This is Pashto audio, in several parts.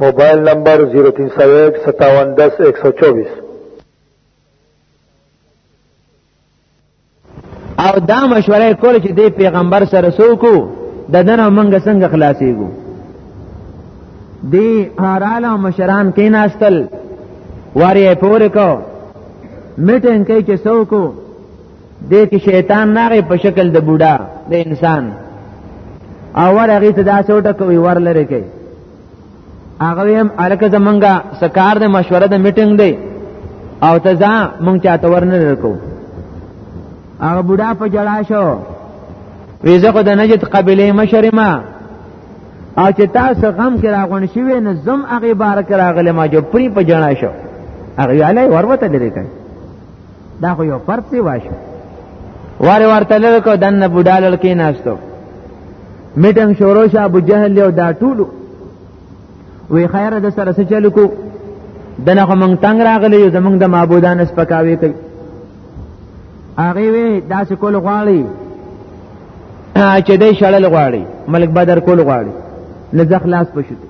موبایل نمبر 03015710124 او دا مشوره کول چې د پیغمبر سره سوکو د دنه منګه څنګه خلاصيږو دی هراله مشران کې ناستل واری پور کو میټنګ کوي چې سوکو د کې شیطان ناغه په شکل د بوډا د انسان او ور هغه ته دا څوټه کوي ور لره کوي هغه هم الکه زمونږه سکار د مشوره د میټینګ دی او ته ځا مونږ چاته ورنه لرکو هغه بوډا په جړا شو ویزه خو د نجد قبیله مشرمه او چې تاسو غم کې راغون شوی نه زم هغه بار کې راغله ما جو پری په جړا شو هغه یاله وروته لري کوي دا خو یو پرت دی واشه وار ورته لکه دنه بډالل کې ناستو میټنګ شروع شه ابو جهل له دا ټولو وی خیر د سره څه چل کو دنه خو مونږ تنگ راغلی یو زمونږ د معبودان سپکاوي کوي هغه وی داسې کول غواړي چې دې شړل غواړي ملک بدر کول غواړي نزخ لاس پښته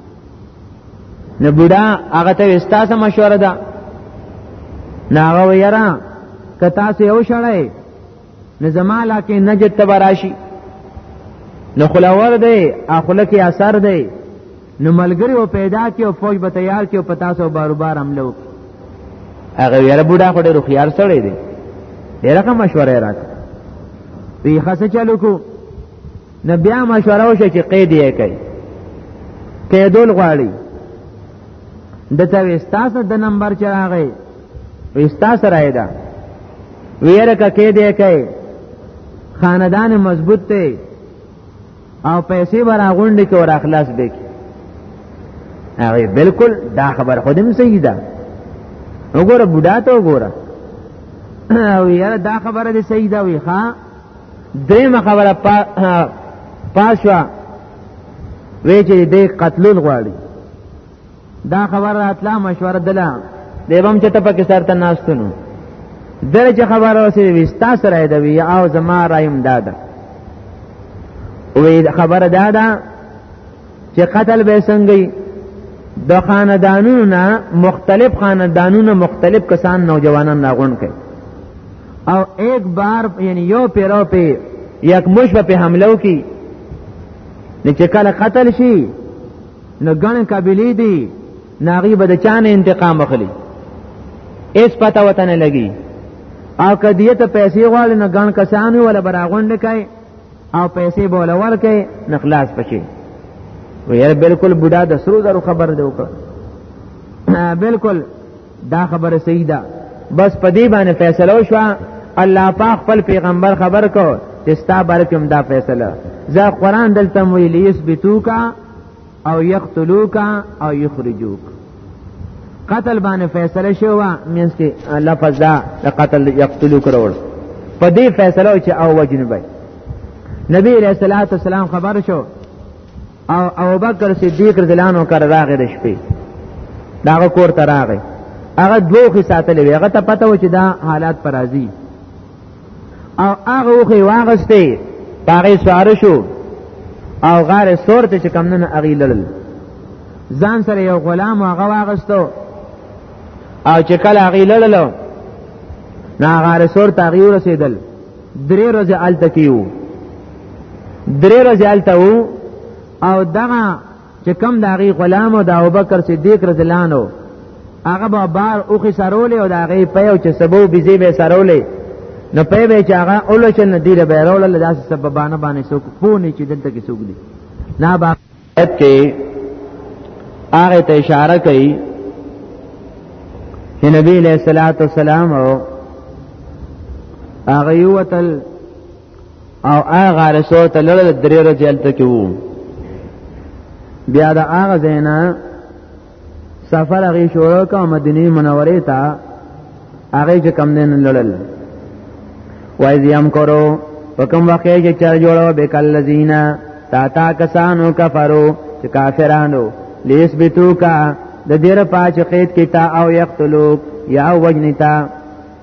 نه بډا هغه ته استاسه مشوره ده نه هغه ویرا کتا سه یو شړای نه زمالا کې نجد تبراشی نه خلاور دی اخله کې اثر دی نو ملګری و پیدا کې او فوج به تیار کې او پتا سو باروبار حمله وکړي هغه یاره بوډا خو ډېر خيار سړی دی ډېر کوم مشوره راک وی خاصه چالو کو نه بیا مشوره وشه چې قید یې کوي قیدول غواړي د تا وستاسو د نمبر چې راغی وستاسو راي دا ویره کا کې دی کوي خاندان مضبوط دی او پیسې ور غونډې کې ور اخلاص دی هغه بالکل دا خبر خودم صحیح ده وګوره بوډا ته وګوره او یاره دا خبره دې صحیح ده وی ښا دریم خبره پا پاشوا وی چې دې قتلول غواړي دا خبر راتله مشوره دله دیوم چې ته پکې سر ته ناستونو دغه چې خبر اوسې وستا سره دی وی او زما رایم دادا وی خبره دادا چې قتل به څنګه د خاندانونو نه مختلف خاندانونو مختلف کسان نوجوانان راغون کړي او ایک بار یعنی یو پیرو په یک مش په حمله وکي نه چې کله قتل شي نو ګڼ قبلی دي ناغي به د چانه انتقام اخلي اس پته وته نه لګي او کدیته پیسې غواړي نه ګڼ کسانو ولا براغونډ کوي او پیسې بوله ورکې نخلاص پچی ویل بالکل بوډا د سرو زرو خبر دی وکړه بالکل دا خبره صحیح ده بس په دې باندې فیصله وشو الله پاک خپل پیغمبر خبر کو چې ستا برکم دا فیصله زه قران دلته ویلی یثبتو کا او یقتلوک او یخرجوک قتل باندې فیصله شو مینس کې لفظ دا د قتل یقتلوک وروړ په دې فیصله چې او وجنب نبی علیہ الصلوۃ والسلام خبر شو او ابوبکر صدیق رضی الله عنه کر راغی د شپې داغه کور ته راغی هغه دوه خساتلې هغه ته پته و چې دا حالات پر راځي او هغه وخی واغسته پاره سوار شو او غار سور ته چې کمنن اغي لړل ځان سره یو غلام هغه واغستو او چې کله اغي لړل نا غار سور ته اغي رسیدل درې ورځې الته کیو درې ورځې الته وو او دغه چې کم داغي غلام او د ابوبکر صدیق رضی الله عنه هغه به بار اوخي سرولې او داغي په یو چې سبو بيزي به سرولې نو په به چې هغه اولش نه دی به رول له داسې سببانه باندې څوک پونی چې دلته کې څوک دي نه با کې هغه ته اشاره کوي چې نبی له صلوات والسلام او هغه یو تل او هغه رسو ته لړ درې ورځې هلته کې وو بیا د هغه ځای نه سفر هغې شروع کړه او مدینې منورې ته هغې چې کم دی نه لړل وایز یم کرو په کوم وخت کې چې چر جوړو به کل الذین تا تا کسانو کفرو چې کافرانو لیس بتو کا د دیر پاچ قید کیتا او یقتلوک یا وجنتا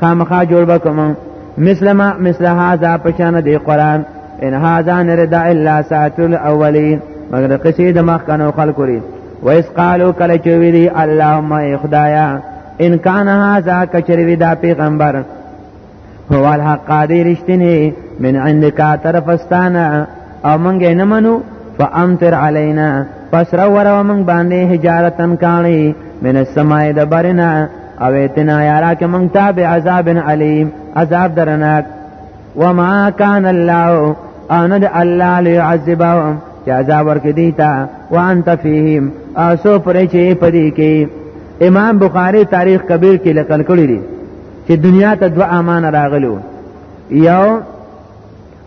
خامخا جوړ وکم مثلما مثل هذا پشان دی قران ان هذا نرد الا ساتر الاولین مگر قصې د مخ کنو خلق لري ویس قالو کله چې ویلي اللهم ای خدایا ان کان هاذا کچری دا پیغمبر هو الحق قادر اشتنی من عندك طرف استانا او مونږ نه منو فامطر علينا پس را ورو مونږ باندې حجارتن کانی من السماء دبرنا او اتنا یارا که مونږ ته به عذاب علیم عذاب درناک وما کان الله ان الله ليعذبهم چې عذاب ورکې دي تا وانت فیهم اسو پرې چې پدې کې امام بخاری تاریخ کبیر کې لکل کړی دی چې دنیا ته دوه امان راغلو یو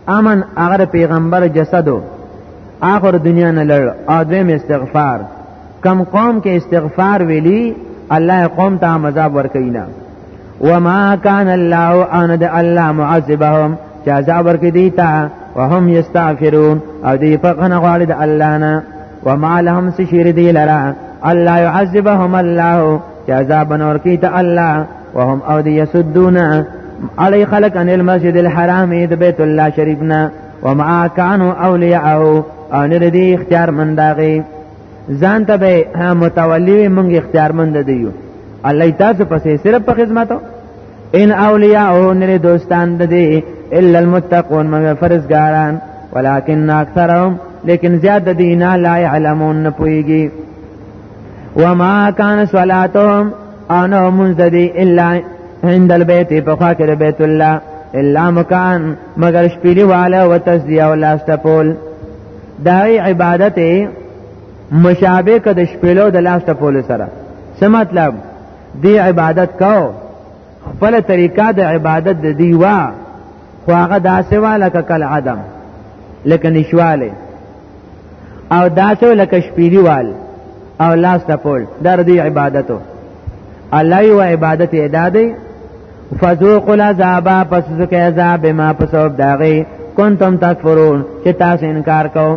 امن هغه پیغمبر جسدو آخر دنیا نه لړ ادم استغفار کم قوم کې استغفار ویلی الله قوم ته مذاب ورکینا وما كان الله ان د الله معذبهم چې عذاب ورکې دی تا وهم یستغفرون او دی فقنه غواړي د الله نه وما لهم سشیر دی لرا الله يعذبهم الله چې عذاب نور کی ته الله وهم او دی یسدون علی خلق ان المسجد الحرام د بیت الله شریف نه وما كانوا اولیاءه او نه دی اختیار منداغي ځان ته به متولی مونږ اختیار مند دیو الله تاسو پسې صرف په خدمت ان اولیاء او نه دوستان د دې الا المتقون مگر فرزګاران ولكن اکثرهم لیکن زیاد دینه لا علمون نه پويږي وما كان صلاتهم انا منزدي الا عند البيت فخاكر بيت الله الا مکان مگر شپیلی والا و تسدیه و لاستپول داغی عبادت مشابه که د شپیلو د لاستپول سره څه مطلب دی عبادت کو خپل طریقه د عبادت د دیوا خو هغه داسې واله کل عدم لکه نشواله او داسې لکه شپېلی وال او لاس تپول در دی عبادتو الله یو عبادت ادا دی فذوق العذاب پس ذکر عذاب ما پسوب داغي کنتم تکفرون چې تاسو انکار کوئ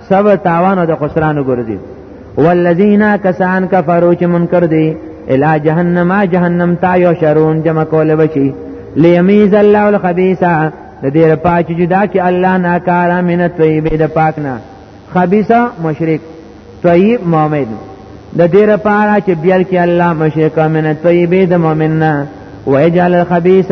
سب تاوان او د خسران وګرځي والذین کسان کفروا چې منکر دي الی جهنم جهنم تا یو شرون جمع کول بشي لیمیز الله الخبیثا د دې لپاره چې جدا کې الله ناکاره من طیب د پاک نه خبیثا مشرک طیب مؤمن د دې لپاره چې بیل کې الله مشرک من طیب د مؤمن نه ويجعل الخبيث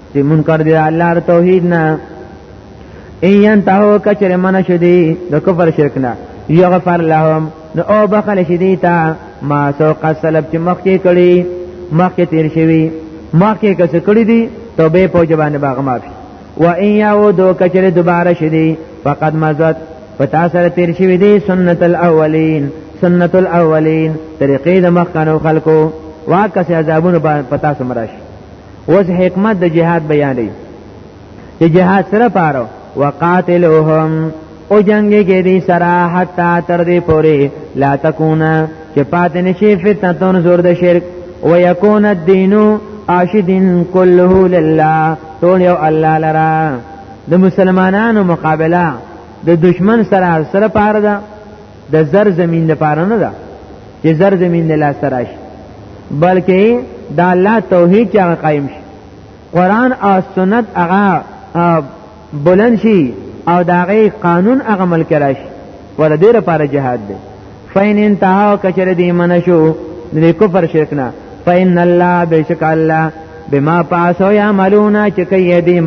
چې منکر دی الله توحید نه ايان تاو کچره من شدي د کفر شرک نه یغفر لهم نو او بخل شدي تا ما سوق سلب چې مخکې کړي مخکې تیر شوی مخکې کس کړي دي توبه په جوانه باغ معافي و ان يعودوا کچره دوباره شدي فقد مزت پتا سره تیر شوی دي سنت الاولین سنت الاولین طریقې د مخکنو خلکو واکه عذابونه پتا سمراش اوس حکمت د جهاد بیانې چې جهاد سره پاره وقاتلهم او جنگي کې دي سره حتا تر دې پوري لا تکونا چې پات نشي فتنتون زور د شرک ويكون الدين عاشد كله لله ټول یو الله لرا د مسلمانانو مقابله د دشمن سره سره پاره ده د زر زمين لپاره نه ده چې زر زمين نه لاس راش بلکې دا الله توحید چې قائم شي قران او سنت هغه بلند شي او داغه قانون هغه عمل کراش ور دې لپاره جهاد دی فین انتها کچره دې منشو دې کفر شرک نه فین الله بشک الله بما پاسو یا ملونا چې کوي دی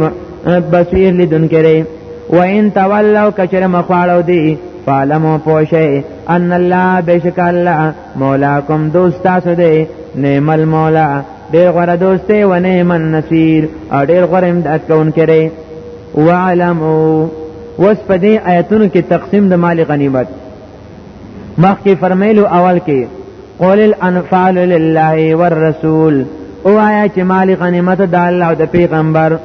بصیر لیدون کړي و ان تولوا کچر مخالو دی فعلمو پوشه ان الله بشک الله مولاکم دوست تاسو دی نعم المولا ډیر غره دوست و نعم النصير او ډیر غره امداد کون کړي وعلمو وس په دې آیتونو کې تقسیم د مال غنیمت مخکې فرمایلو اول کې قول الانفال لله والرسول او آیا چې مال غنیمت د الله او د پیغمبر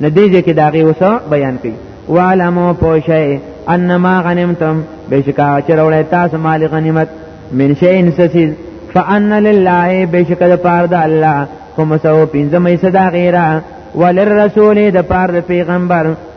ندیجه کې داغه وسو بیان کړي وعلمو پوشه انما غنیمتم بشکا چې وروړی تاسو مال غنیمت من شی انسسیز فان لله بشکا د پاره د الله کوم سو پنځمه صدا غیره وللرسول د پاره پیغمبر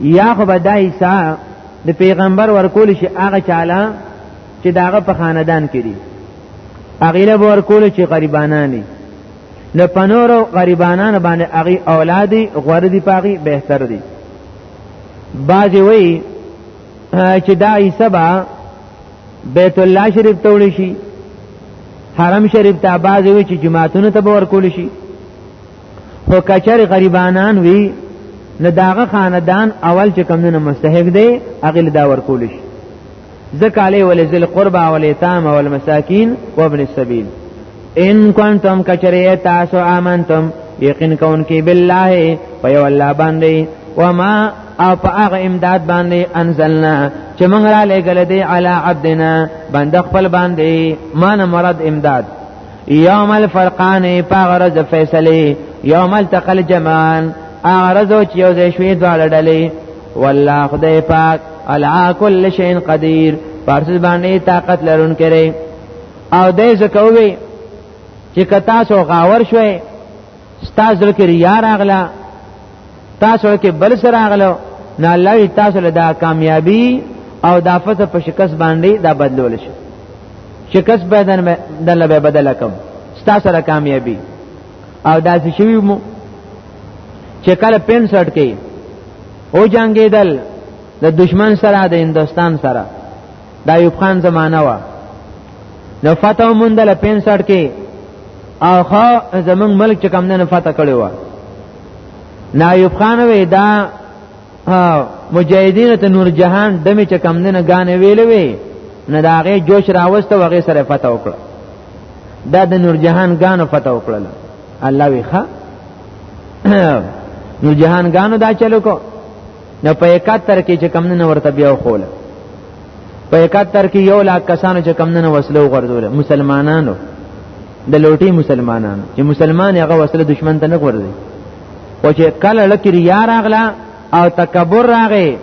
یا خو به دا عیسی د پیغمبر ورکول شي هغه چاله چې داغه په خاندان کې دي هغه له ورکول شي غریبانانی نو پنورو غریبانان باندې هغه اولادي غوړ دي پاغي بهتر دي باج وی چې دا عیسی با بیت الله شریف ته وړي شي حرم شریف ته باز وی چې جماعتونو ته ورکول شي خو کچر غریبانان وی نه داغه خاندان اول چې کم نه مستحق دی اغل دا ورکول شي ذکر علی ول ذل قربا ول یتام ول مساکین و ابن السبیل ان کنتم کچری تاسو امنتم یقین کون کی بالله و یو الله باندې و ما او په هغه امداد باندې انزلنا چې موږ را لګل دی علی عبدنا بند خپل باندې مان مراد امداد یوم الفرقان پاغرز فیصله یوم التقى الجمعان اغرز او یو ځای شوې دواړه ډلې والله خدای پاک علا کل شیء قدیر پارس باندې طاقت لرون کړي او دې زکوي چې کتا سو غاور شوي ستا زړه کې ریا راغله تاسو کې بل سره راغله نه الله تاسو له دا کامیابی او دا فتح په شکست باندې دا بدلول شي شکست بدن دله به بدل کوم ستا سره کامیابی او دا څه شوی مو چې کله 65 کې او جنگیدل د دشمن سره د هندستان سره د ایوب خان زمانہ و نو فتح موندل 65 کې او خو زمنګ ملک چې کم نه فتح کړی و نه ایوب خان وې دا مجاهدین ته نور جهان دمه چې کم نه غانې ویلې وی نه دا غي جوش راوسته وغه سره فتح وکړه دا د نور جهان غانو فتح وکړه الله وی ښا نور جهان غانو دا چلو کو نه په 71 کې چې کم نه ورته بیا خول په 71 کې یو لاک کسانو چې کم نه وسله وغورځول مسلمانانو د لوټي مسلمانانو چې مسلمان هغه وسله دشمن ته نه ورځي او چې کله لکه ریا راغله او تکبر راغی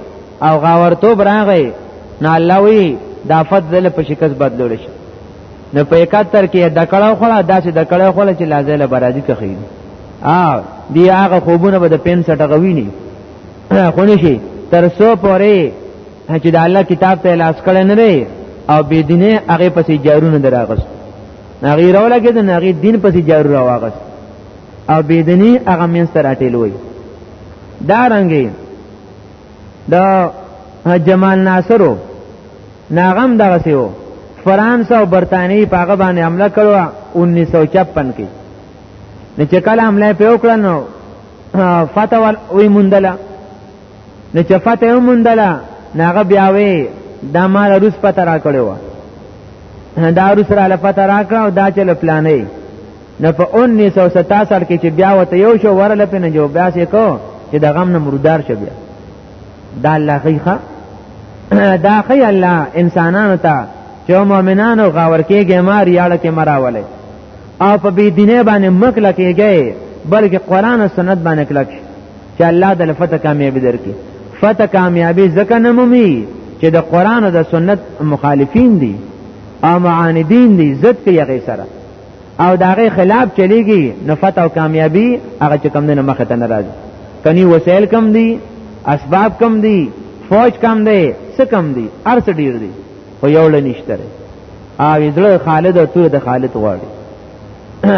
او غاورتوب راغی نو الله وی دا فت دل په شکست بدلول شي نو په 71 کې د کړه خلا داسې د کړه خلا چې لازله برازي کوي او دی هغه خوبونه به د پنځه ټغوي نه خونی شي تر سو پورې چې د الله کتاب ته لاس کړی نه دی او بې دینه هغه پسې جارونه دراغست هغه راولا کې د هغه دین پسې جارو راواغست او بې دیني هغه مینځ تر اټیل وای دا رنګي دا جمال ناصرو ناغم دغه سیو فرانس او برتانی په هغه باندې حمله کړو 1956 کې نه چې کله حمله په وکړنو فتوا وی مندله نو چې فتوا مندله ناغه بیا وی دا مال روس پته را کړو دا روس را لپته را کړو دا چې لپلانې نو په 1977 کې چې بیا وته یو شو ورله پنه جو بیا سې کو چې د غم نه مردار شو بیا دا الله خیخه دا خی الله انسانانو ته چې مؤمنانو غاور کېږي مار یاړه کې مراولې او په بی دینه باندې مکلک کېږي بلکې قران او سنت باندې کلک چې الله د لفته کامیابی درکې فته کامیابی ځکه نه مومي چې د قران او د سنت مخالفین دي او معاندین دي ضد کې یغې سره او داغه خلاف چلیږي نو فتح او کامیابی هغه چې کم نه مخه ته ناراض کني وسایل کم دي اسباب کم دي فوج کم دی څه کم دی ارڅ ډیر دی خو یو له نشته او زړه خالد او تور د خالد غواړي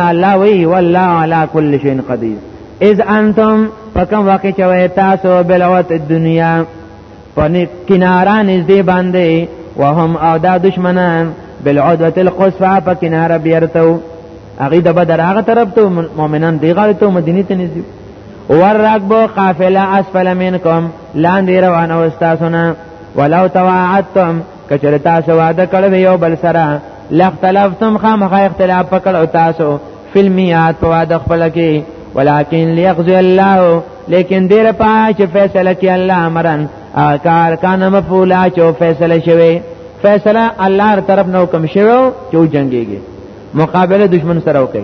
الله وی والله علی کل شیء قدیر اذ انتم پکم واقع چوي تاسو بلوت دنیا پنی کنارا نږدې باندې وهم او دا دشمنان بالعدوه القصوى په کناره بیرته هغه د بدر هغه طرف ته مؤمنان دی غاړه ته مدینه ته نږدې ورغبو قافله اسفل منکم لاندې روانه واستاسونه ولو تواعدتم کچره تاسو وعده کړو یو بل سره لختلفتم خامخ اختلاف پکړو تاسو فلمیات په وعده خپل کې ولکن ليقضي الله لیکن دیر پای چې فیصله کې الله امرن کار کان مفعولا چې فیصله شوی فیصله الله تر طرف نو کوم شوی چې جنگيږي مقابله دشمن سره وکړي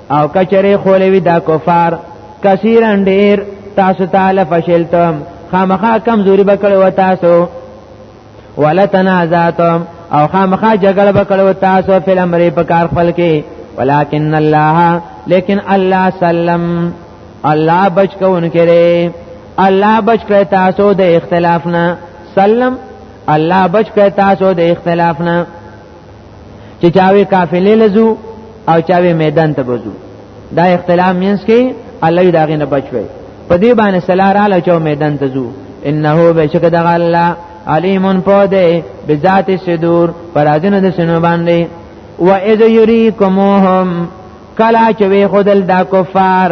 او کچره خولوی دا کفار کثیرن ډیر تاسو تعالی فشلتم خامخا کمزوری بکړی و تاسو ولا تنازعتم او خامخا جګړه بکړی و تاسو فل امر په کار خپل کې ولکن الله لیکن الله سلم الله بچ کون کړي الله بچ کړی تاسو د اختلاف نه سلم الله بچ کړی تاسو د اختلاف نه چې چاوي قافلې لزو او چاوي میدان ته بزو دا اختلاف مینس کې الله دا غنه بچوي په دې باندې سلار اله چاو میدان ته زو انه بشک د الله علیمون پوده بذات صدور پر ازنه د سنو باندې و اذ یریکموهم کلا چې وی خدل دا کفار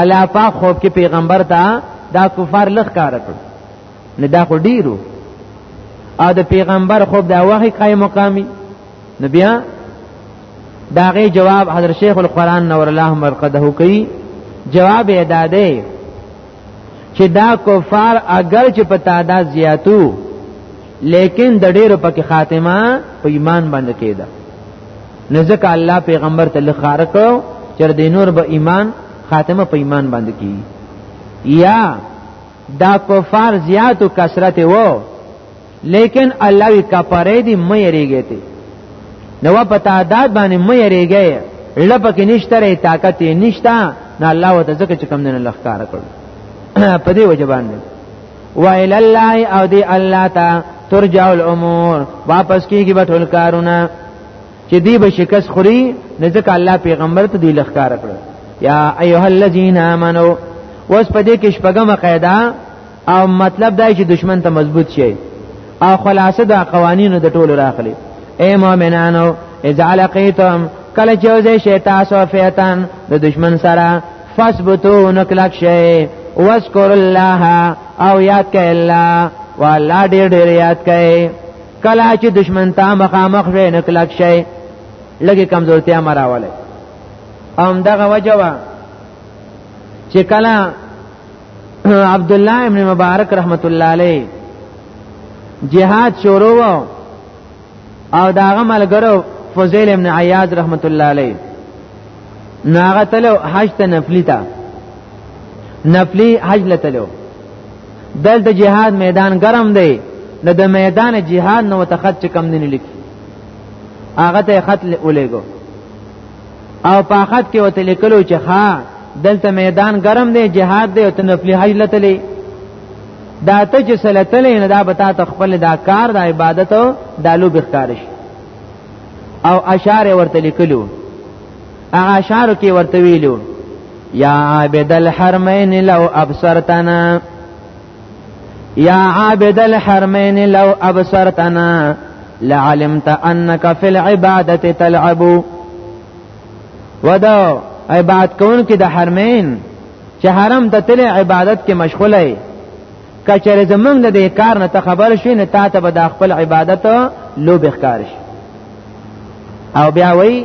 الله پاک خوب کې پیغمبر ته دا کفار لخ کار کړ نه دا خو ډیرو او د پیغمبر خوب دا وحی قائم مقامی نو بیا دا غي جواب حضرت شیخ القرآن نور الله مرقده کوي جواب یې دا دی چې دا کفار اگر چې په تعداد زیاتو لیکن د ډیرو پکې خاتمه په ایمان باندې کېده نو ځکه الله پیغمبر ته لخر کړو چې د نور به ایمان خاتمه په ایمان باندې کی یا دا کفار زیات او کثرت وو لیکن الله وی کفاره دی مې ریږي ته نو په تعداد باندې مې ریږي لپک نشته ری طاقت نشته نه الله وته ځکه چې کم نه لخر کړو په دې وجه باندې ویل الله او دی الله تا ترجع الامور واپس کیږي به ټول کارونه چې دی به شکست خوري نه ځکه الله پیغمبر ته دی لخکار کړ یا ایها الذین آمنو وس په دې کې شپږمه قاعده او مطلب دا چې دشمن ته مضبوط شي او خلاصه دا قوانینو د ټولو راخلي اے مؤمنانو اذا لقیتم کله چې وځي شي تاسو فیتان د دشمن سره فثبتو نکلک شئ واذکر الله او یاد کئ الله والله ډیر ډیر یاد کئ کلا چې دشمن ته مخامخ وې نکلک شئ لګي کمزورتیا مراواله ام دغه وجوا چې کلا عبد الله ابن مبارک رحمت الله علیه جهاد شروع او داغه ملګرو فضیل ابن عیاض رحمت الله علیه ناغه تلو حج ته نفلی تا نفلی حج لتلو دلته جهاد میدان ګرم دی نو د میدان جهاد نو تخت کم نه لیکي هغه ته خط ولېګو او په خط کې وته لیکلو چې ها دلته میدان ګرم دی جهاد دی او تنفلی حج لتلی دا ته چې سلتلې نه دا بتا ته خپل دا کار د عبادت او دالو بخکارش او اشعار ورته لیکلو هغه اشعار کې ورته ویلو یا عابد الحرمین لو ابصرتنا یا عابد الحرمین لو ابصرتنا لعلمت انك في العباده تلعب ودا عبادت کون کې د حرمین چې حرم ته تل عبادت کې مشغوله ای کچره زمنګ د دې کار نه ته خبر شې نه تا ته به د خپل عبادت لوب ښکار شي او بیا وای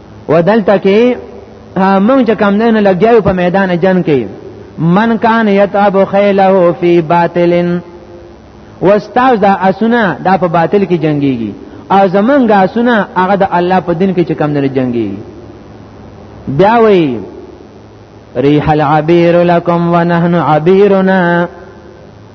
ودلته کې موږ چې کم نه لګیاو په میدان جنگ کې من کان یتعب خیله فی باطل واستاز دا اسونه دا په باطل کې جنگيږي او زمونږ اسونه هغه د الله په دین کې چې کم نه جنگيږي بیا وایي ریح العبیر لکم ونحن عبیرنا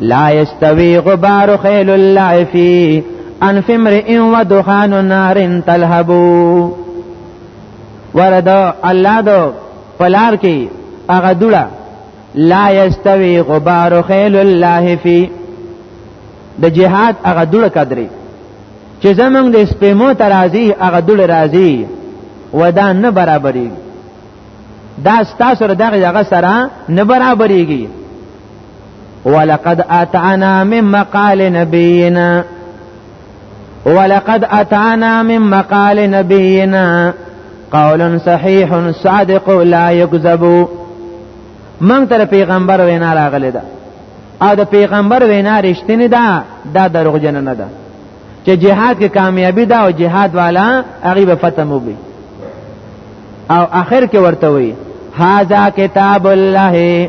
لا یستوی غبار خیل الله فی انف امرئ و دخان نار تلهبو ورد الله دو پلار کی اغه دوړه لا یستوی غبار خیل الله فی د جهاد هغه دړ قدرې چې زمونږ د سپېمو ترازی هغه دړ راځي ودا نه برابرېږي دا ستاسو دغه هغه سره نه برابرېږي ولقد اتانا من مقال نبينا ولقد اتانا من مقال نبينا قول صحيح صادق لا يكذب من تر پیغمبر وینا راغلی ده او د پیغمبر وینا رښتینی ده دا دروغجن نه ده چې جهاد کې کامیابی ده او جهاد والا هغه به فتح مو بي او اخر کې ورته وي هاذا کتاب الله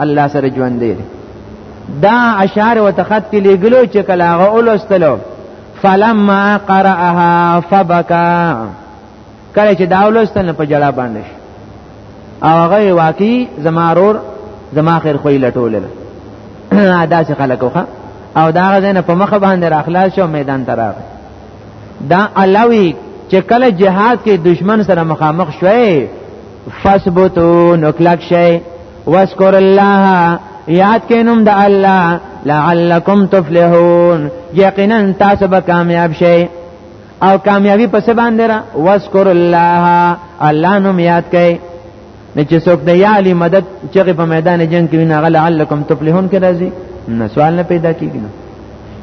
الله سره ژوند دی دا اشعار او تخط کې لګلو چې کله هغه اولستلو فلما قرأها فبكى کله چې دا اولستل په جړه باندې او هغه واقعي زمارور زما خیر خوې لټول دا څه خلک وخه او دا غزنه په مخ باندې راخلاص شو میدان ته راغی دا علاوی چې کله جهاد کې دشمن سره مخامخ شوي فثبتو نو کلک شي واسکر الله یاد کینم د الله لعلکم تفلحون یقینا تاسو به کامیاب شئ او کامیابی پس باندې را واسکر الله الله نوم یاد کئ نه چې څوک د یالی مدد چې په میدان جنگ کې نه غل علکم تفلحون کې راځي نه سوال نه پیدا کیږي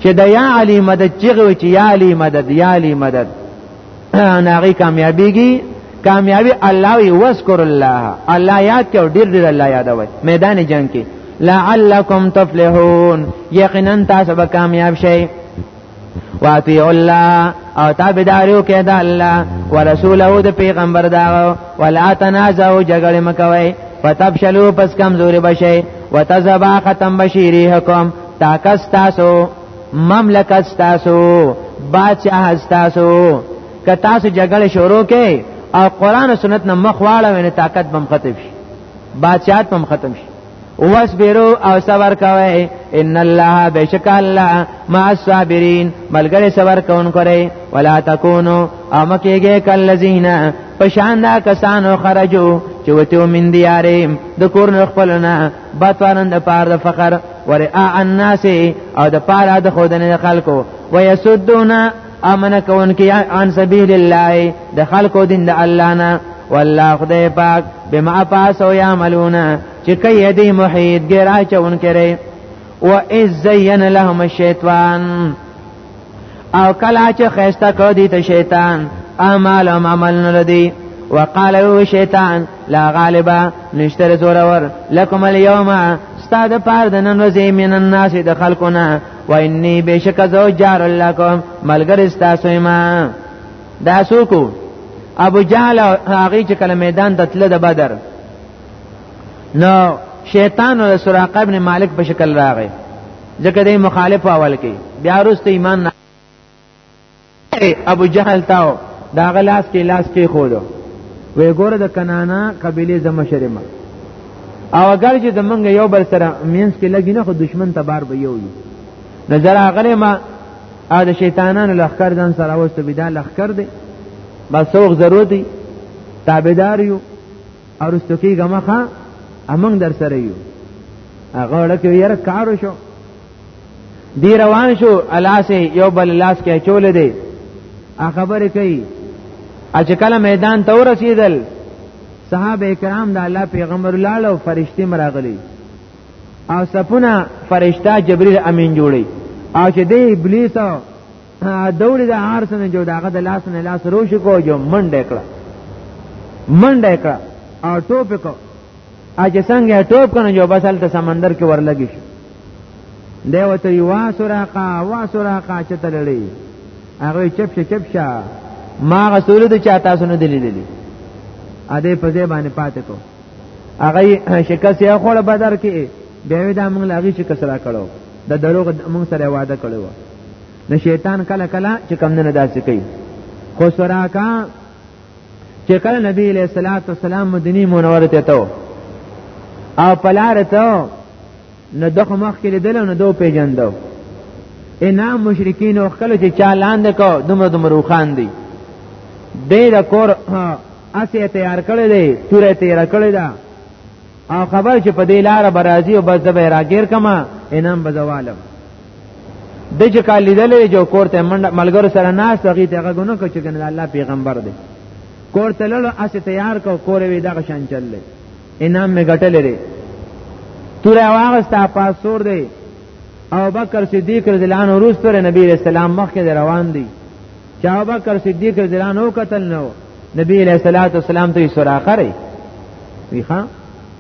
چې د یا علی مدد چې وي چې یا علی مدد یا علی مدد ناغي کامیابیږي کامیابی الله وی وذکر الله الله یاد کې ډیر ډیر الله یادوي میدان جنگ کې لعلکم تفلحون یقینا تاسو به کامیاب شئ واطیع الله او تابعداریو کې د الله ورسوله د پیغمبر دا ولا تنازعوا جګړه مکوئ فتبشلوا پس کمزوري بشئ وتذبا ختم بشیریحکم تاکس تاسو مملکت ستاسو بادشاہ ستاسو که تاسو جګړه شروع کړئ او قران او سنت نه مخ واړوي نه طاقت بم ختم شي بادشاہت بم ختم شي واسبرو او صبر کوي ان الله بشک الله مع الصابرین ملګری صبر کون کوي ولا تکونو او مکیږي کلذین پشان دا کسانو خرجو چې وته من دیارې د کور نه خپلونه بطرن د پاره د فقر ورعا الناس او د پاره د خودنې د خلکو ويسدونا امن کون کی عن سبیل الله د خلکو دین د الله نه والله خدای پاک بما پاسو یعملون چې کوي دې محیط ګرا چون کړي و اذ زین لهم الشیطان او کلا چې خیسته کو دی ته شیطان اعمال او عمل نه لدی وقال او شیطان لا غالبا نشتر زورور لکم اليوم استاد پار د نن ورځې من الناس د خلقنا و انی بشک زو جار لکم ملګر استاسو ما دا سوکو ابو جهل هغه چې کله میدان ته تل د بدر نو شیطان او سراقه ابن مالک په شکل راغی ځکه دې مخالف اول کې بیا رسته ایمان نه ابو جهل تاو دا غلاس کې لاس کې خولو وې ګوره د کنانا قبيله زما شرمه او اگر چې د منګ یو بل سره مینس کې لګی نه خو دشمن ته بار به یو یو نظر هغه ما ا د شیطانانو لخر ځان سره وسته بيدال لخر دی بس څوک ضرورت دی تابعدار یو ارستو کیږه مخه امنګ در سره یو هغه ورکه یره کار شو دی روان شو الاس یو بل لاس کې چول دی خبره کوي اچ کله میدان ته ورسیدل صحابه کرام د الله پیغمبر لاله او فرشتي مراغلي او سپونه فرشتہ جبريل امين جوړي او چې د ابلیس دوړي د هار سره جو داغه د لاس نه لاس روش کو جو منډه کړه منډه کړه او ټوپ کو اج څنګه ټوپ کنه جو بسل ته سمندر کې ورلګی شو دی وته یوا سراقا وا سراقا چتللی هغه چپ شه چپ شه ما غسول د چا تاسو نه دلی دلی ا دې په ځای باندې پاتې کو هغه شکست یې خوړه بدر کې بیا دا موږ لاغي شکست را کړو د دروغ موږ سره وعده کړو نو شیطان کله کله چې کم نه داسې کوي خو سراکا چې کله نبی علیہ الصلوۃ والسلام مدینه منوره ته ته او پلار ته نو دغه مخ کې لیدل نو دو پیجندو انا مشرکین او خلک چې چا لاندې کو دومره دومره روخان دي دې د کور اسې تیار کړی دی توره تیار کړی ده او خبر چې په دې لار برازي او بس د به راګیر کما انعام بزوالم د چې کال لیدلې جو کوړته ملګرو سره ناس هغه ته هغه ګونو کو چې ګنه الله پیغمبر دی کوړته لړو اس تیار کو کورې وی دغه شان چللې انعام می ګټل لري تور واغستا پاسور دی او بکر صدیق رضی الله عنه روز پر نبی رسول الله مخ کې روان دی چې ابوبکر صدیق رضی الله عنه قتل نو نبی علیہ الصلوۃ والسلام ته سراخه ری وی ها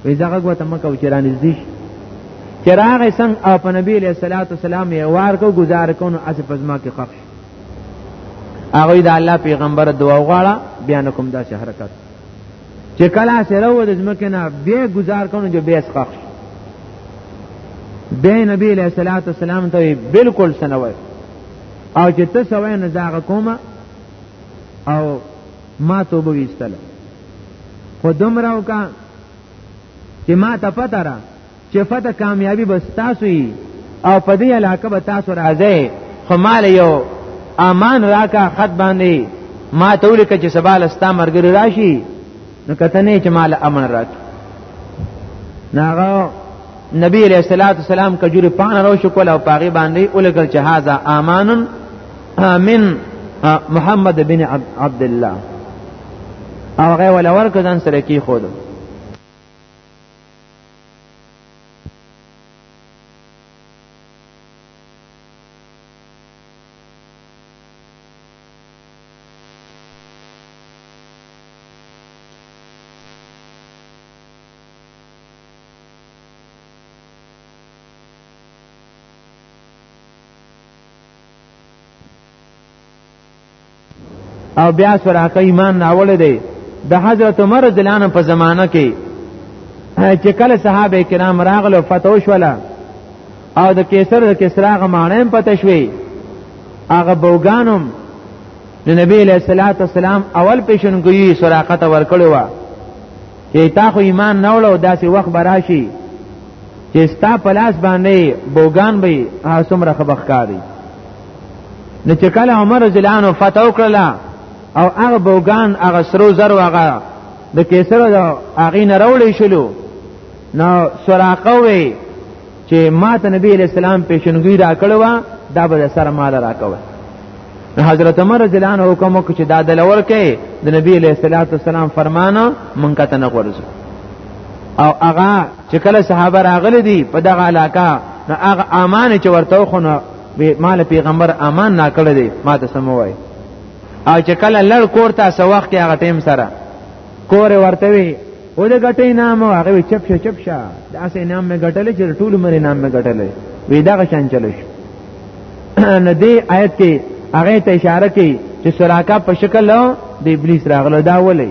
وی زغه غوته مکه وچران دي چراغ سنگ او په نبی علیہ الصلوۃ والسلام یې وار کو گزار کو نو اس پزما کې خفش هغه د الله پیغمبر دعا غواړه بیان کوم دا حرکت چې کله سره و د زمکه نه به گزار کو نو جو بیس خفش به نبی علیہ الصلوۃ والسلام ته بالکل سنوي او چې ته سوې نه زاغه کومه او ما توبه ویستل خو دومره وکا چې ما ته پته را چې فته کامیابی بس تاسو یي او په دې علاقه به تاسو راځئ خو مال یو امان راکا خط باندې ما ته ولیکه چې سبا لستا مرګ راشي نو کته نه چې مال امن راک ناغه نبی علیہ الصلوۃ والسلام کجوري پان رو شو کول او پاغي باندې اولګل چې هاذا امان من محمد بن عبد الله او غي ولا ورکه ځان سره کی خود او بیا سره که ایمان راول دی د حضرت عمر دلانه په زمانہ کې چې کله صحابه کرام راغلو فتوش ولا او د کیسر د کسرا غ معنی هم پته شوي هغه بوګانم نو نبی علیہ الصلوۃ والسلام اول پیشنګوی سراقت ورکړو وا چې تا خو ایمان نه ولو داسې وخت براشي چې ستا پلاس باندې بوګان به هڅومره خبخکاری نو چې کله عمر رضی الله عنه فتح وکړه او هغه بوګان هغه سرو زر هغه د کیسر د هغه نه راولې شلو نو سراقه وی چې ما ته نبی علیہ السلام پیشنګوی را کړو دا به سره مال را کوي حضرت عمر رضی الله عنه حکم وکړ چې دا د لور کې د نبی علیہ الصلوۃ والسلام فرمانه مونږ ته نه ورځو او هغه چې کله صحابه راغلي دي په دغه علاقه نو هغه امان چې ورته خو نو مال پیغمبر امان نه کړی دی ما ته سموي او چې کله لړ کور ته سوخت هغه ټیم سره کور ورته وی و د ګټې نام هغه وی چپ شه چپ شه دا اسې نام مې ګټلې چې ټول مری نام مې ګټلې وی دا شان چلو شو نه دی آیت کې هغه ته اشاره کوي چې سراکا په شکل د ابلیس راغله دا ولې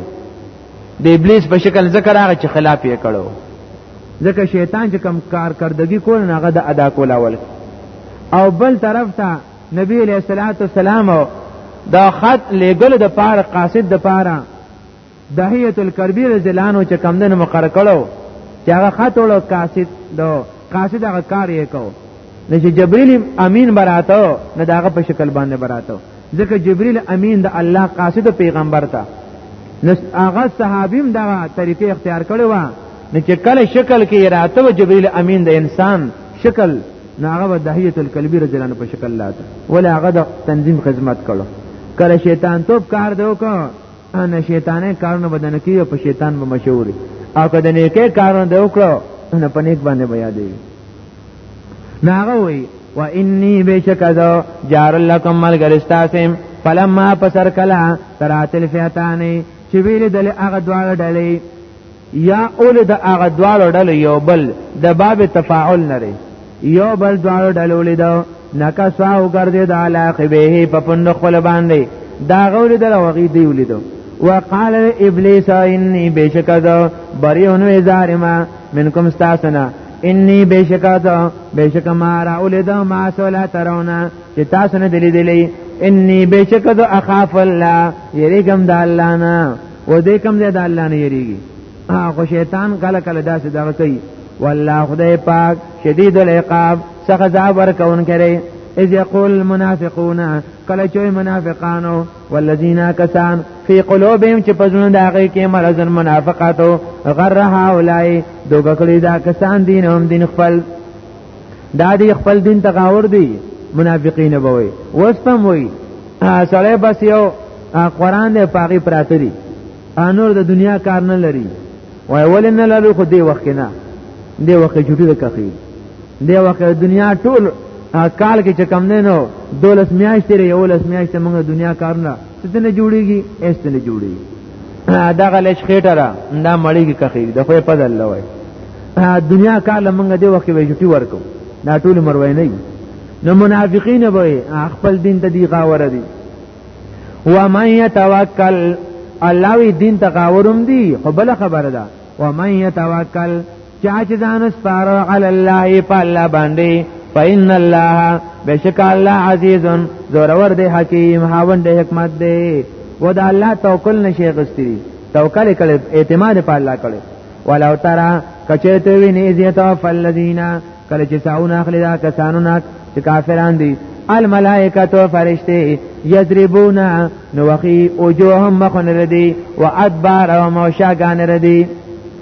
د ابلیس په شکل ذکر هغه چې خلاف یې کړو ځکه شیطان چې کم کار کردګي کول نه هغه د ادا کول اول او بل طرف ته نبی علیہ الصلوۃ والسلام دا خط لګل د پاره قاصد د پاره دهیت الکربی رضی الله عنه چې کم دنه مقرر کړو چې هغه خط ول قاصد دو قاصد هغه کار یې کو نه چې جبرئیل امین براته نه داغه په شکل باندې براته ځکه جبرئیل امین د الله قاصد پیغمبر ته نو هغه صحابیم دا طریقې اختیار کړو نه چې کله شکل کې راته جبرئیل امین د انسان شکل نو هغه به دهیه الکلبی رضی الله عنه په شکل لاته ولا هغه د تنظیم خدمت کړو کله شیطان توپ کار دی وکړه نه شیطانه کارونه بدن کیږي په شیطان به مشهوري او که د نیکه کارونه دی وکړو نه په نیک باندې بیا دی نه هغه وی و انی بشک از جار لکم مل گرستاسم فلما پسر کلا تراتل فیتانی چې ویل دل هغه دواړه ډلې یا اول د هغه دواړو ډلو یو بل د باب تفاعل نری یو بل دواړو ډلو لیدو نکساو ګرځي د علاقه به په پند خپل باندې دا غول دل وغي دی ولیدو وقال ابلیس انی بشکد بریون و زارما منکم استاسنا انی بشکد بشک ما را ولید ما سولا ترونا چې تاسو نه دلی دلی انی بشکد اخاف الله یریګم د الله نه و دې کم دې د الله نه یریږي خو شیطان کله کله داسې دغه کوي والله خدای پاک شدید العقاب څخه عذاب ورکون کړي اذ یقول المنافقون کله چې منافقانو والذین کسان فی قلوبهم چې پزونه داغه کې مرض منافقاتو غره هؤلاء دوګکړي دا کسان دین هم دین خپل دا دی خپل دین ته غاور دی منافقین به وي وسپم وي سړی بس یو قران دی پاغي پراته دی انور د دنیا کار نه لري وای ولې نه لري خو دی وخت نه دی وخت جوړی د کخی دی وخت دنیا ټول کال کې چې کم نه نو دولس میاشتې یو لس میاشتې موږ دنیا کارونه څه نه جوړیږي اس نه جوړیږي دا غلش خېټه را دا مړی کې کخې د خو په دل لوي دنیا کاله مونږ دی وخت وی جټي ورکو دا ټول مروي نه نو منافقین به خپل دین ته دی غاور دي و من يتوکل الله وی دین ته غاورم دی خو بل خبره ده و من يتوکل چا چې ځان سپارو علی الله په الله باندې فإن الله بشک الله عزیز زورور دی حکیم هاوند دی حکمت دی و دا الله توکل نشي غستری توکل کړي اعتماد په الله کړي ولو ترى کچته ویني زیت فالذین کله چې ساون اخلي دا کسانو نه چې کافران دي الملائکه فرشتي یضربون نو وخی وجوههم مخن ردی و ادبارهم وشاگان ردی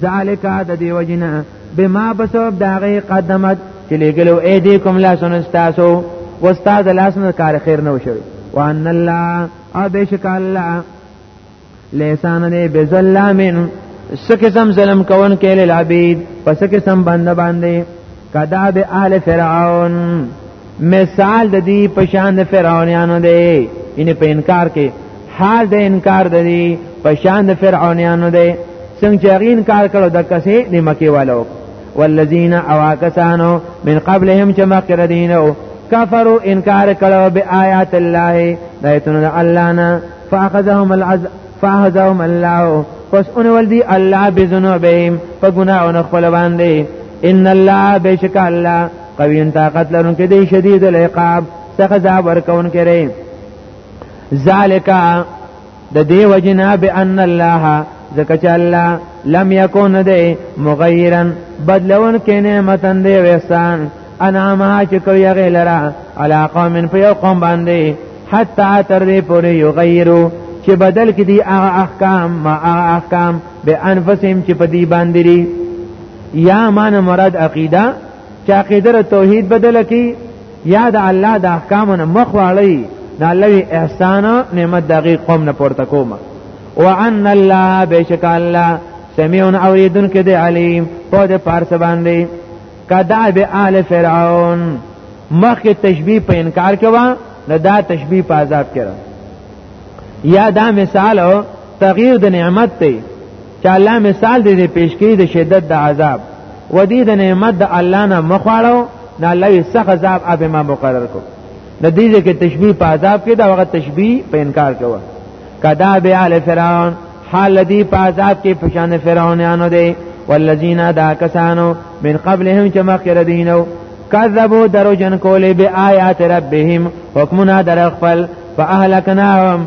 ذالک د دیو جنا بما بسبب داغه قدمت چې لګلو اې دې کوم لا سن استاسو واستاد لاسن کار خیر نه وشوي وان الله او بشک الله لیسان نه بظلامن سکه سم ظلم کون کې للعبید پس کې سم بنده باندې کدا به اهل فرعون مثال د دې پشان د فرعونانو دی ان په انکار کې حال د انکار د دې پشان د فرعونانو دی څنګه چې غین کار کړو د کسې د مکی والو والذین اواکسانو من قبلهم چې مکر دینو کفروا انکار کړو به آیات الله د ایتونو د الله نه فاخذهم العذاب فاخذهم الله پس اون ول دی الله بذنوبهم په ګناهونو خپل باندې ان الله بشک الله قوی طاقت لرونکي دی شدید العقاب څخه دا ورکون کړي ذالک د دی وجنا بان الله ځکه چې الله لم یکون دی مغیرا بدلون کې نعمتن دی وسان انعامها چې کوي هغه لره علا قوم په یو قوم باندې حتی تر دې پورې یغیرو چې بدل کې دي هغه احکام ما هغه احکام به انفسهم چې په دې باندې یا مان مراد عقیده چې عقیده توحید بدل کی یا د الله د احکامونو مخ واړی د الله احسان نعمت دغه قوم نه پورته کوم وان الله بشک الله سميع اوریدن کې دی علیم په دې پارس باندې کدا به آل فرعون مخکې تشبیه په انکار کوا نه دا تشبیه په عذاب کړه یا دا مثال تغییر د نعمت دی چې الله مثال دې پیش کړي د شدت د عذاب ودی د نعمت د الله نه مخواړو نه الله سخت عذاب اب ما مقرر کو د دې کې تشبیه په عذاب کې دا وخت تشبیه په انکار کوه کدا به آل فرعون حال دی په عذاب کې پشان فرعونانو دی والذین دا کسانو من قبلهم چې مخکره دینو کذبوا درو جن کولې به آیات ربهم حکمنا در خپل فاهلکناهم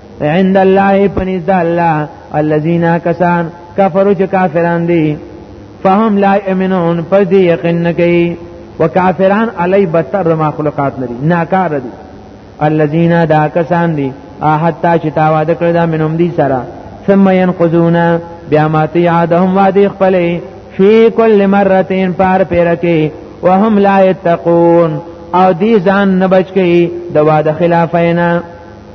عند الله پنځ الله الذين كسان کفرو چې کافران دي فهم لا امنون پس دی یقین نکی و کافران علی بدتر د مخلوقات لري ناکار دي الذين دا کسان دي حتا چې تا وعده کړی دا منهم دي سره ثم ينقذون بیا ماتی عادهم وعده خپلې فی کل مرتين پار پیرکه وهم لا يتقون او دی ځان نه بچ کی د وعده خلافینا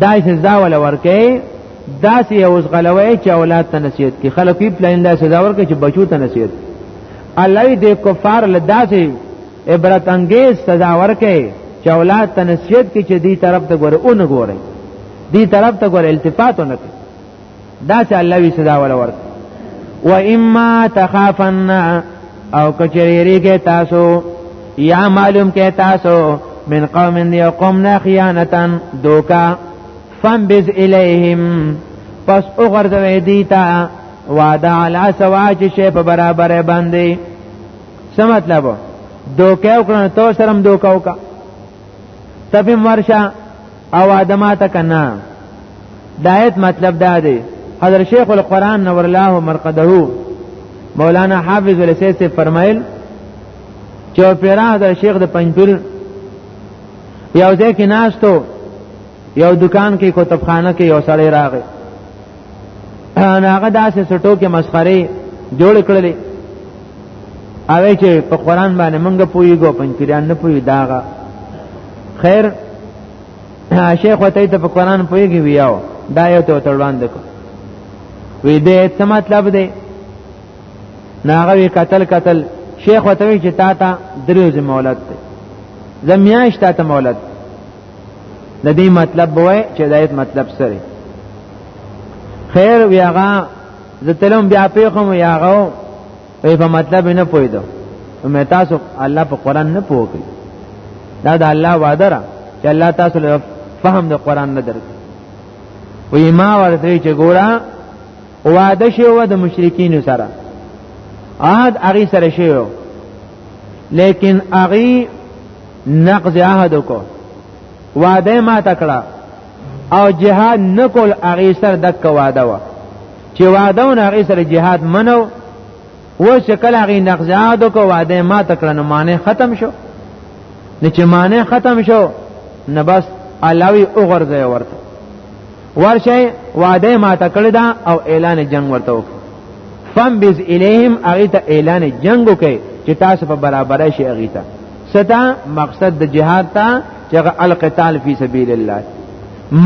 دا سزا ول ورکه دا سی اوس غلوي چې اولاد ته نصیحت کی خلک یې پلان دا سزا ورکه چې بچو ته نصیحت الله دې کفار لداسې عبرت انگیز سزا ورکه چې اولاد ته نصیحت کی چې دی طرف ته ګوره اون ګوره دی طرف ته ګوره التفات نه کوي دا چې الله وی سزا ولا ورک و اما تخافن او کچریری کې تاسو یا معلوم کې تاسو من قوم دی قوم نه خیانتا دوکا فنبذ الیهم پس اوغرزوی دیتا وعده علی سوا چې شی په برابر باندې څه مطلب دوکه وکړنه تو سرم دوکه وکړه تبه مرشه او ادمه ته کنا دایت مطلب دا دی حضرت شیخ القرآن نور الله مرقده مولانا حافظ ولسی سے فرمایل چې پیرا حضرت شیخ د پنځپیر یو ځای کې ناشتو یو دکان کې کتابخانه کې یو سړی راغی هغه داسې سټو کې مسخره جوړ کړلې او چې په قران باندې مونږ پویګو پنځپیران نه پوی داغه خیر شیخ وته ته په قران پویږي ویاو دا یو ته تړوان دکو وی دې څه مطلب دی ناغه وی قتل قتل شیخ وته چې تا ته دریو زمولت دی زمیاش تا ته مولت د دې مطلب بوي چې د آیت مطلب سره خیر ویغه زه تلم بیا پیخم یاغو په په مطلب نه پویدو مې تاسو الله په قران نه پوهی دا د الله وعده را چې الله تاسو له فهم د قران نه درک وی ما ورته چې ګورا وعده شوی د مشرکین سره عهد هغه سره شوی لیکن هغه نقض عهد کو وعده ما تکړه او جهاد نکول هغه سره دک وعده و چې وعده و هغه سره جهاد منو و چې کله هغه نقض عهد کو وعده ما تکړه نو معنی ختم شو نه چې معنی ختم شو نه بس علاوی اوغرځي ورته ورشه وعده ما تکړه دا او اعلان جنگ ورته وکړه فم بز الیهم اغیتا اعلان جنگو کې چې تاسو په برابر شي اغیتا ستا مقصد د جهاد تا چې هغه القتال فی سبیل الله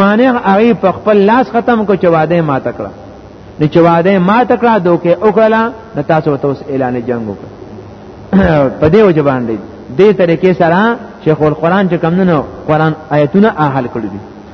مانع هغه په خپل لاس ختم کو چې وعده ما تکړه نو چې وعده ما تکړه دوکه وکړه نو تاسو ته اوس اعلان جنگ وکړه په دې وجه باندې دې طریقې سره شیخ القرآن چې کم نه قرآن آیتونه اهل کړی دي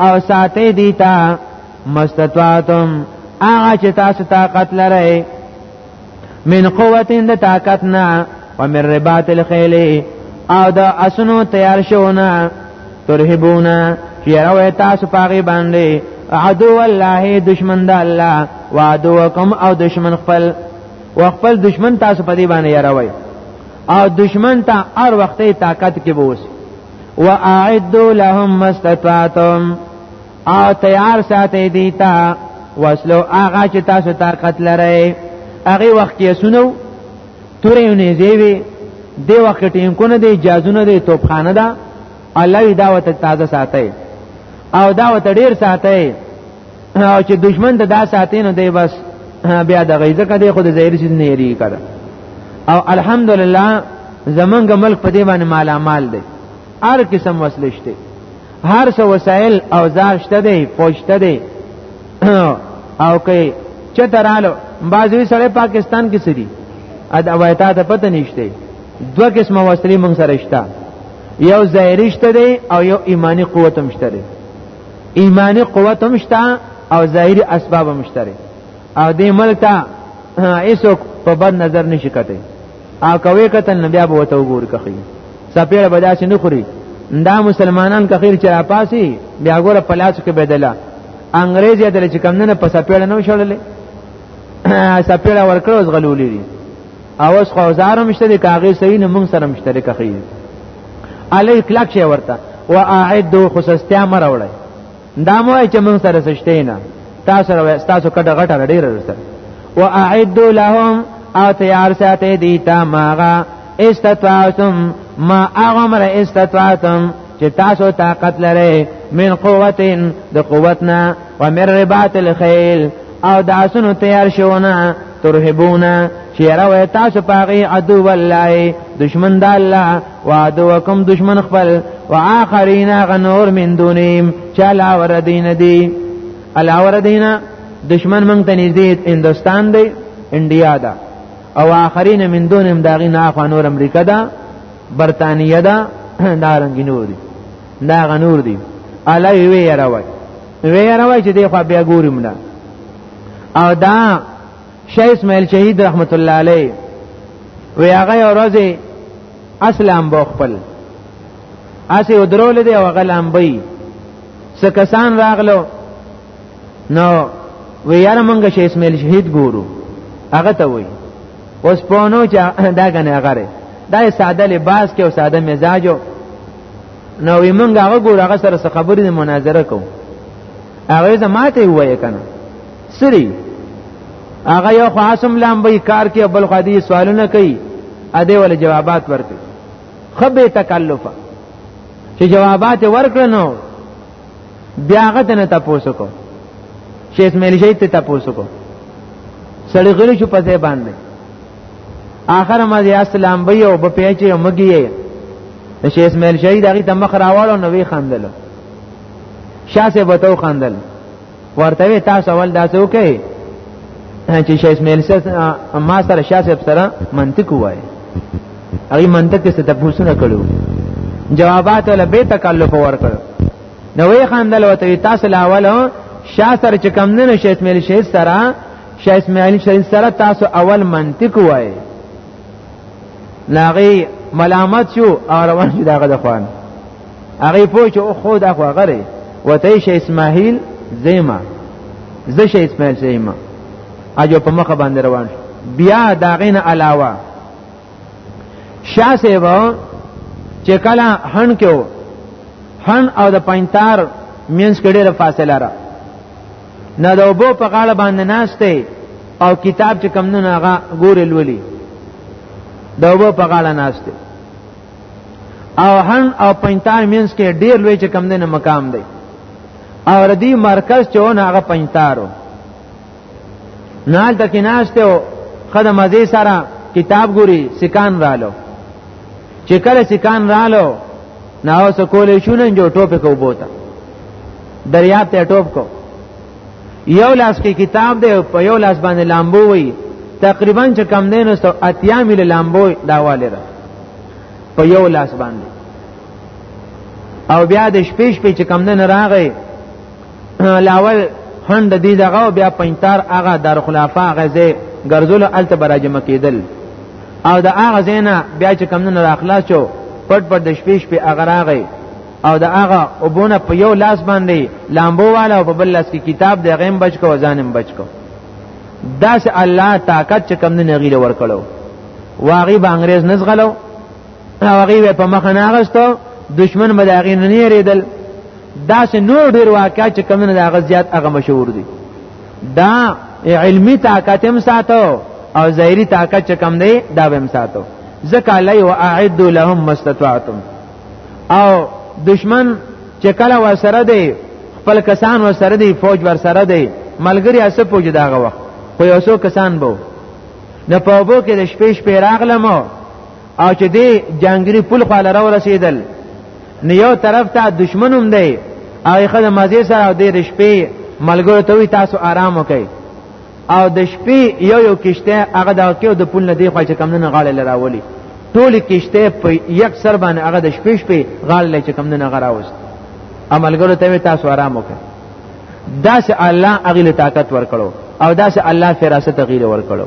او ساتي دي تا مستطاعتم هغه چې تاسو طاقت لرئ من قوت د طاقت نه ومن رباط الخيل او د اسونو تیار شونه ترهبونه چیروي تاسو پاغي باندې عدو الله دشمن د الله وعدوکم او دشمن خپل وخپل دشمن تاسو په دې باندې یاروي او دشمن ته هر وخت طاقت کې بوس واعدوا لهم ما استطعتم او تیار ساتي دي تا وسلو هغه چې تاسو طاقت لرئ هغه وخت یې سنو تورې نه زیوي دی وخت ټینکونه دی جازونه دی توپخانه ده الله دعوت تازه ساتي او دعوت ډیر ساتي او چې دشمن ته دا ساتي نو دی بس بیا د غیزه کده خو د ظاهر شي نه یری کړه او الحمدلله زمونږ ملک په دې باندې مالا مال دی هر قسم وسلې شته هر څه وسایل او زار شته دی پوښته دی او کوي چې ترالو بعضوی سره پاکستان کې سړي ادا وایتا ته پته نشته دوه قسمه وسلې مونږ سره شته یو ظاهري شته دی او یو ایمانی قوت هم شته دی ایمانی قوت هم شته او ظاهری اسباب هم شته او دې ملک ته ایسوک په بد نظر نشي کته او کوي کته نو بیا به وته وګور کخي سپیړه به داسې نه خوري دا مسلمانان کخیر چې راپاسي بیا ګوره په لاس کې بدله انګريز یې دل چې کم نه په سپیړه نه وشړلې سپیړه ورکړو زغلولې دي او اس خو زارو مشتري کاغه صحیح نه مونږ سره مشترک اخی علی کلک شي ورته واعد خصوصتیا مر وړي دا مو چې مونږ سره سشته نه تاسو سره تاسو کډه غټه ډیر ورسره واعد لهم او تیار ساته دي تا ماغه استطاعتم ما اغمر استطاعتم چې تاسو طاقت لرئ من قوت د قوتنا ومن رباط الخيل او داسونو تیار شونه ترهبونا چیرې وای تاسو پاغي عدو والله دشمن د الله وعدوکم دشمن خپل واخرین غنور من دونیم چلا وردین دی الا وردینا دشمن مونږ ته نږدې هندستان دی انډیا ده او آخرین من دونیم داغی نه افغانور امریکا ده برتانیه ده دارنګ نور دي دا غنور دي الا وی یراوی وی یراوی چې دی خو بیا ګورم نه او دا شیخ اسماعیل شهید رحمت الله علیه وی هغه ورځ اسلام بو خپل اسی ودرول دی او هغه لامبي سکسان راغلو نو وی یاره مونږ شیخ اسماعیل شهید ګورو هغه ته وی اوس پونو چې دا غنه غره دا ساده لباس کې او ساده مزاجو نو وی مونږ هغه ګور هغه سره خبرې مناظره کوو هغه زماته وایې کنه سری هغه یو خاصم لامبي کار کې بل خو دې سوالونه کوي ا دې ول جوابات ورکړي خبه تکلفه چې جوابات ورکړنو بیا هغه ته نه تاسو کو چې اسماعیل شي ته تاسو کو سړی غلی شو په ځای باندې اخر ما دې اسلام به یو په پیچې مګي د شیخ اسماعیل شهید هغه ته مخ راوړو نو وی خندل شاسه به تو خندل ورته تاسو اول داسې وکي چې شیخ اسماعیل سره ما سره شاسه سره منطق وای هغه منطق څه ته پوښتنه کړو جوابات ولا به تکلف ورکړو نو وی خاندل وته تاسو لا اول شاه سره چې کم نه شي اسماعیل شهید سره شاه اسماعیل شهید سره تاسو اول منطق وای لاغي ملامت شو او روان شو دغه د خوان هغه پوه چې او خو دا خو غره وته شاه اسماعیل زیما زه شاه اسماعیل زیما اجو په مخه باندې روان شو بیا داغین علاوه شاه صاحب چې کله هن کېو هن او د پاینتار مینس کې ډېره فاصله را نه د وبو په غاړه باندې ناشته او کتاب چې کم نه هغه ګورې لولي د وبو په غاړه ناشته او هن او پاینتار مینس کې ډېر لوی چې کم نه مقام دی او ردی مرکز چې ونه هغه پاینتارو نال تک ناشته او خدای مزه سره کتاب ګوري سکان رالو چې کله سکان رالو نه اوس کولې شونه جو ټوپ کو بوته دریاب ته ټوپ کو یو لاس کې کتاب دی په یو لاس باندې لامبو وي تقریبا چې کم دی نو اتیا میل لامبو داواله ده په یو لاس باندې او بیا د شپې شپې چې کم نه راغی لاول هند دی دغه بیا پینتار هغه دار خلافه غزه ګرځول الت براجم کېدل او د هغه زینا بیا چې کم نه راخلاص شو پټ پټ د شپې شپې هغه راغی او د هغه وبونه په یو لاس باندې لامبو والا او په بل لاس کې کتاب د غیم بچ کو ځانم بچ کو داس الله طاقت چې کم نه غیله ور کړو واغي به انګريز نزغلو هغه په مخ نه غستو دشمن به داغې نه ریدل دا سه نور ډیر واقعا چې کمنه دا غزيات هغه مشهور دي دا علمی طاقت هم ساتو او ظاهری طاقت چې کم دی دا هم ساتو ځکه لای او اعد لهم مستطاعتم او دشمن چې کله وسره دی خپل کسان وسره دی فوج ورسره دی ملګری اسه فوج داغه وخت خو یو څو کسان بو نه په وبو کې د شپې شپې راغلم او چې دی جنگری پل خو لره ورسېدل نو یو طرف ته دشمن هم دی هغه خدای مزه سره د شپې ملګرو ته وی تاسو آرام وکړئ او د شپې یو یو کشته هغه د کېو د پل نه دی خو چې کم نه غاړه لراولي ټول کشته په یک سر باندې هغه د شپې شپې غاړه چې کم نه غراوست عملګرو ته وی تاسو آرام وکړئ داسې الله هغه طاقت ورکړو او داسې الله فراست غیر ورکړو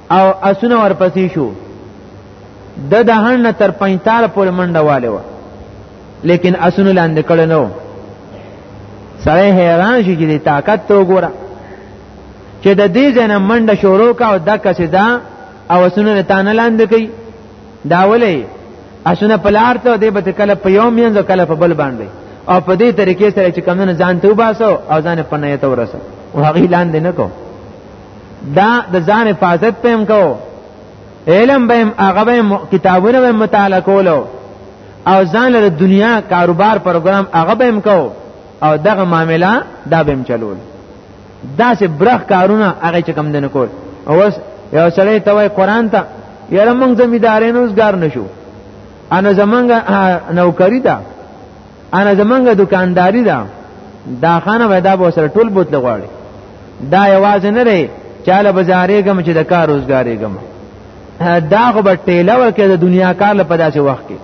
او اسونه ورپسې شو د دهن نه تر پنځتاله پورې منډه والې وه لیکن اسونه لاندې کړی نه و سړی حیران شي چې د طاقت ته وګوره چې د دې ځای نه منډه شروع کا او دا کسې دا او اسونه له تانه لاندې کوي دا ولې اسونه په لار ته دی به کله په یو مینځ کله په بل باندې او په دې طریقې سره چې کمونه ځان ته وباسو او ځان په نیت ورسو او هغه لاندې نه کو دا د ځان حفاظت پم کو علم به هغه به کتابونه به مطالعه کولو او ځان له دنیا کاروبار پروګرام هغه به هم کو او دغه معاملہ دا به هم چلول دا سه برخ کارونه هغه چې کم دنه کول اوس یو سړی ته وای قران ته یاره موږ زمیدارین اوس ګار نشو انا زمونږ نوکری ده انا زمونږ دکانداری ده دا خانه ودا به سره ټول بوتل غواړي دا یواز نه لري چاله بازارېګم چې د کار روزګارېګم دا خو به ټیله ورکې د دنیا کار له پداسې وخت کې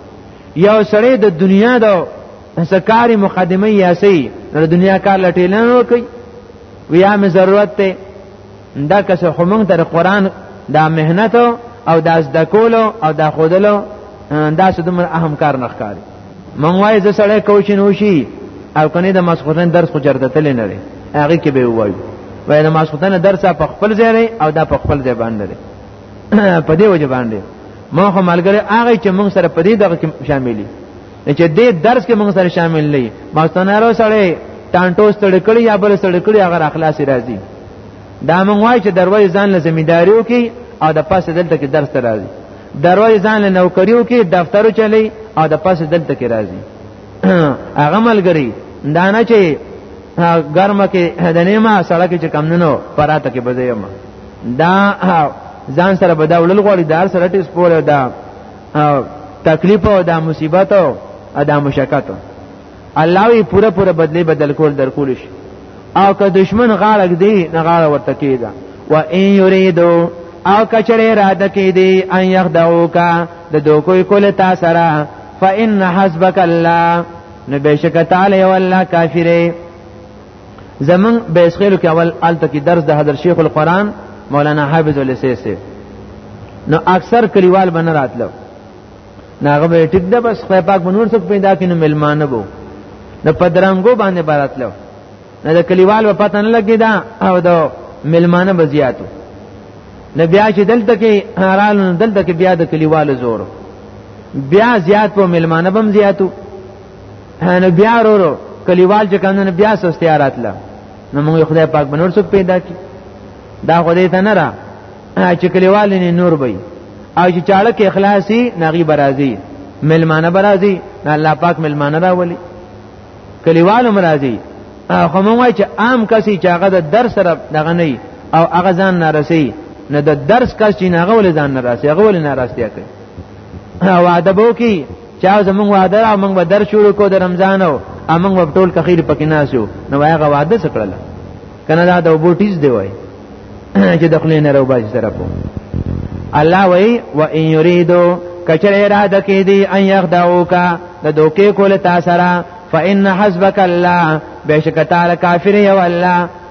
یو سړی د دنیا د سکاري مقدمه یاسي د دنیا کار لټیلنه کوي ویا مې ضرورت ته دا کس خو موږ ته قرآن دا مهنت او دا زده کولو او دا خودلو دا څه دومره اهم کار نه ښکاري مونږ وایي زه سړی کوچین وشي او کنه د ماسخوتن درس خو چرته تللی نه دی هغې کې به ووایو وایي د ماسخوتن درس په خپل ځای دی او دا په خپل ځای باندې دی په دې وجه باندې ما خو ملګری هغه چې مونږ سره په دې دغه کې شاملي چې دې درس کې موږ سره شامل نه یي مستنارو سره ټانټو سره کړی یا بل سره کړی هغه اخلاص راځي دا موږ وایي چې دروي ځان له ځمېداریو کې او د پاسه دلته کې درس ته راځي دروي ځان له نوکریو کې دفترو چلی او د پاسه دلته کې راځي هغه ملګری دا نه چې ګرمه کې د نیمه سړک چې کم نه نو پراته کې بځیم دا ځان سره بداولل غواړي دا سره ټیس پوره دا او تکلیف او دا مصیبت او دا مشکت الله وی پوره پوره بدلی بدل کول در کول شي او که دشمن غاړه دی نه غاړه ورته کیدا و ان یریدو او کچره را د کې دی ان یخدعوکا د دوکوی کول تا سره فإن حسبک الله نو بشک تعالی والله کافره زمون بیسخیلو کې اول الته کې درس د حضرت شیخ القرآن مولانا حافظ السیسی نو اکثر کلیوال بنه راتلو ناغه به ټیک ده بس خو پاک بنور څوک پیدا کینو ملمانه بو نو پدرنګو باندې براتلو نه د کلیوال په پته نه لګی دا او دا ملمانه بزیاتو نه بیا چې دلته کې حرال دلته کې بیا د کلیوال زور بیا زیات په ملمانه بم زیاتو نو بیا ورو کلیوال چې کمنه بیا سستیا راتله نو موږ خدای پاک بنور څوک پیدا کی دا خدای ته نه را چې کلیوال نه نور وي او چې چاړه کې اخلاصي نغي برازي ملمانه برازي الله پاک ملمانه راولي کلیوال مرازي خو موږ وای چې عام کسي چې هغه د درس سره دغه نه او هغه ځان نارسي نه د درس کس چې هغه ول ځان نارسي هغه ول نارسي کوي او ادبو کې چا زمونږ وعده را مونږ به در شروع کو د رمضان او امونږ به ټول کخیر پکې ناسو نو هغه وعده سکړل کنه دا د وبوټیز دی وای چې د خلینو راو باج سره په الله وای و ان یریدو کچر اراده کې دی ان یخدعوکا د دوکې کول تا سره فإن حسبک الله بشک تعالی کافر یو الله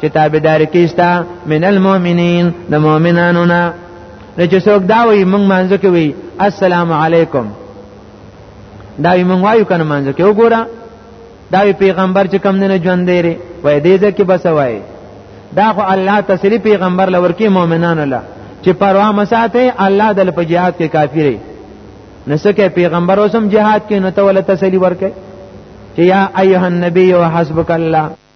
چې تابعدار کیستا من المؤمنین د مؤمنانو نه نه چې څوک دا وي موږ مانځو کې وي السلام علیکم دا یې موږ وایو کنه مانځو کې وګوره دا پیغمبر چې کم نه ژوند دی وای دې ځکه بس وای دا خو الله تسلی پیغمبر لور کې مؤمنانو له چې پروا مساته الله د په jihad کې کافی دی نسکه پیغمبر اوسم jihad کې نو ته ول تسلی ورکې چې یا ایه النبی وحسبک الله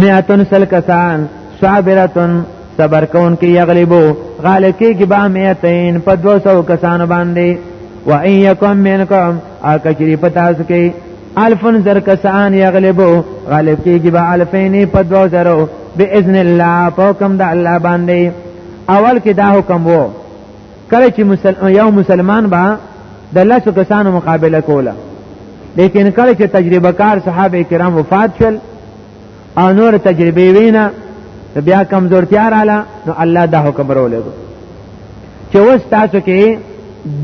میاتن سل کسان صابرتن صبر کون کې یغلبو غالب کې کې با میتین په 200 کسان باندې و ان یکم منکم اکه چې په تاسو کې الفن زر کسان یغلبو غالب کې کې با الفین په 200 باذن الله په حکم د الله باندې اول کې دا حکم وو کله چې مسلمان یو مسلمان با د لاسو کسانو مقابله کوله لیکن کله چې تجربه کار صحابه کرام وفات شول او نور تجربه وینا بیا کمزورتیا رااله نو الله دا حکم راولېږو چې اوس تاسو کې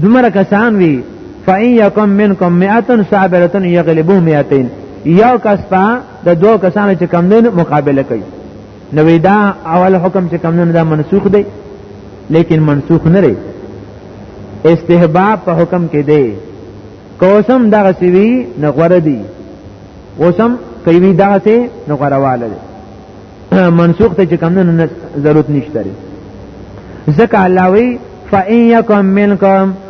دمر کسان وی فَإِن يَكُن مِّنكُم مِّئَةٌ صَابِرَةٌ يَغْلِبُهُ مِئَتَيْنِ یو کس په د دوه کسانو چې کم دین مقابله کوي نو دا اول حکم چې کم نه دا منسوخ دی لیکن منسوخ نه دی استحباب په حکم کې دی کوسم دغه سوي نه غره دی اوسم کوي دغه سي نه غرواله دی منسوخ ته چې کم نه ضرورت نشته ځکه الله وی فَإِن يَكُن مِّنكُمْ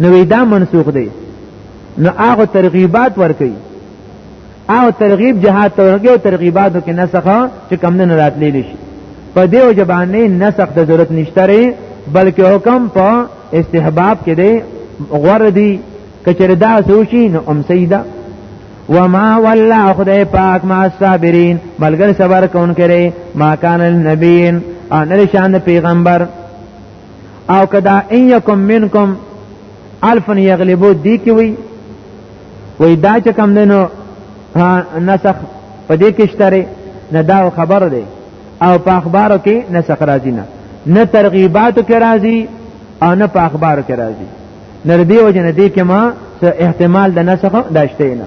نو دا منسوخ دی نو هغه ترغیبات ورکي او ترغیب جهاد ترغیب ترغیباتو کې نسخه چې کم نه راتلې شي په دې او جبانې نسخ د ضرورت نشته بلکې حکم په استحباب کې دی غور دی کچره دا سوشي نو ام سیدا وما ولا خدای پاک ما صابرین بلګر صبر کون کرے ما کان النبیین ان شان پیغمبر او کدا ان یکم منکم الف یغلبو دی کی وی وی دا چې کم دینو نسخ په دې کې شته نه دا خبر دی او په اخبارو کې نسخ راځي نه نه ترغیباتو کې راځي او نه په اخبارو کې راځي نردی وجه نه دی کې ما احتمال د نسخ داشته نه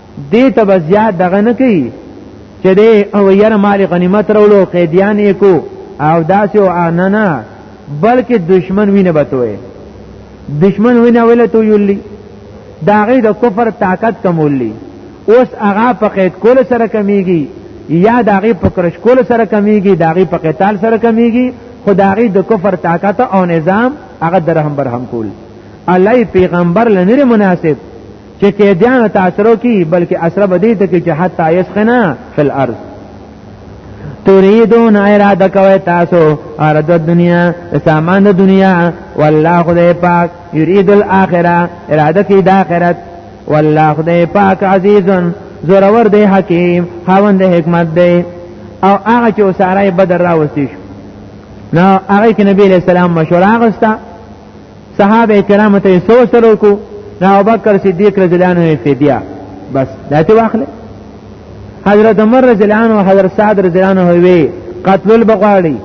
دې ته به زیات دغه نه کوي چې دې او یره مال غنیمت راولو قیدیان یې کو او داسې او نه نه بلکې دشمن وینه بتوي دشمن وینه ویله تو یلی دا غي د کفر طاقت کمولی اوس هغه په قید کول سره کمیږي یا دا غي په کرش کول سره کمیږي دا غي په قتال سره کمیږي خدای د کفر طاقت او نظام هغه درهم برهم کول الله پیغمبر لنیر مناسب چې قیدیانو ته اثرو کی بلکې اثر به دې ته کې چې حتی یسخنا فی الارض تريدون اراده کوي تاسو ارد دنیا سامان د دنیا والله خدای پاک یرید الاخره اراده کی د اخرت والله خدای پاک عزیزن زورور دی حکیم خاوند حکمت دی او هغه چې سارای بدر راوستي شو نو هغه کې نبی له سلام مشوره غوښته صحابه کرام ته سو سره کو دا ابوبکر صدیق رضی الله عنه فدیه بس دا ته واخله حضرت عمر رضی الله عنه او حضرت سعد رضی الله عنه وی قتل البغالی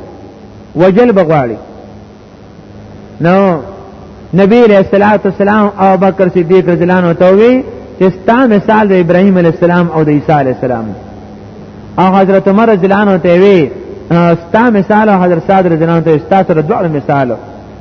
وجل بغالی نو نبی علیہ الصلوۃ والسلام او بکر صدیق رضی الله عنه ته وی چې ستا مثال د ابراهیم علیه السلام او د عیسی علیه السلام او حضرت عمر رضی الله عنه ته وی ستا مثال او حضرت سعد رضی الله عنه ته ستا سره دوه مثال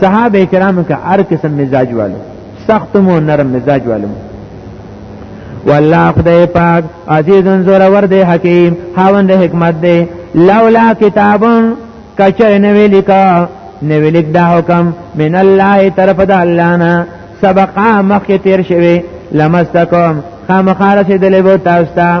صحابه کرام کا هر قسم مزاج والو سخت مو نرم مزاج والو والله خدای پاک عزیز زور ور دی حکیم هاوند حکمت دی لولا کتابون کچر نوی لکا نوی لک دا حکم من الله طرف دا اللہ نا سبقا مخی تیر شوی لمستکم خامخارسی دلیبو تاستا